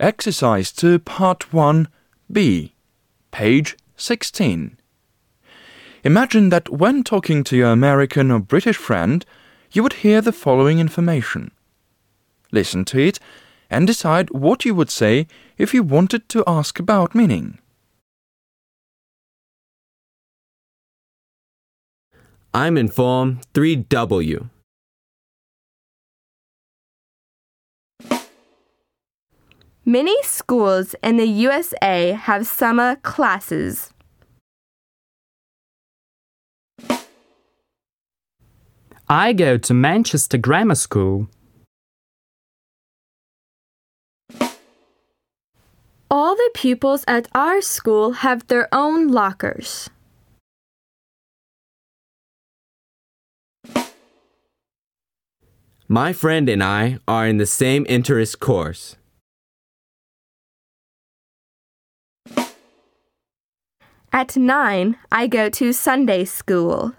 Exercise 2, Part 1, B, page 16. Imagine that when talking to your American or British friend, you would hear the following information. Listen to it and decide what you would say if you wanted to ask about meaning. I'm in Form 3W. Many schools in the USA have summer classes. I go to Manchester Grammar School. All the pupils at our school have their own lockers. My friend and I are in the same interest course. At nine, I go to Sunday school.